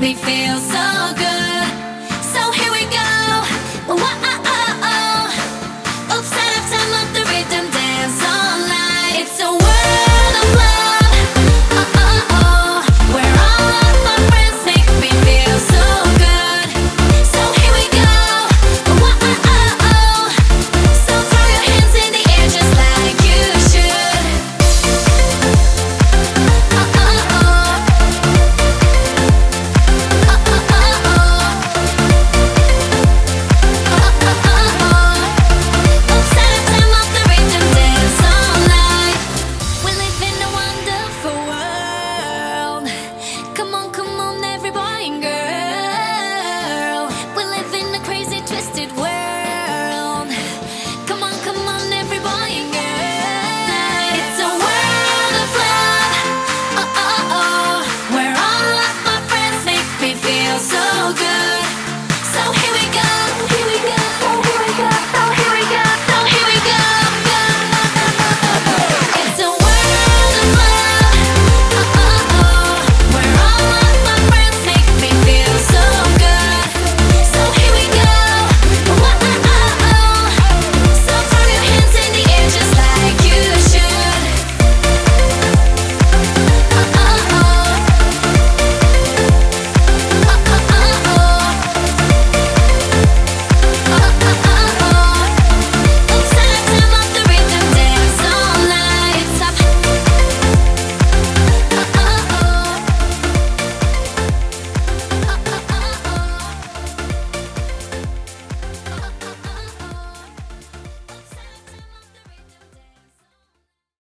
me feel so